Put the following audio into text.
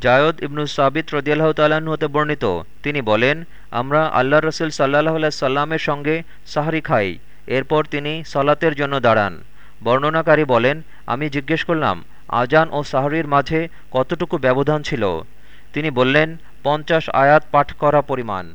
জায়দ ইবনু সাবিত রদিয়াল্লাহ তাল্লাহ্ন হতে বর্ণিত। তিনি বলেন, আমরা আল্লাহ রসুল সাল্লাহ সাল্লামের সঙ্গে সাহারি খাই, এরপর তিনি সালাতের জন্য দাঁড়ান। বর্ণনাকারী বলেন, আমি জিজ্ঞেস করলাম, আজান ও সাহরির মাঝে কতটুকু ব্যবধান ছিল? তিনি বললেন, পঞ্চাশ আয়াত পাঠ করা পরিমাণ।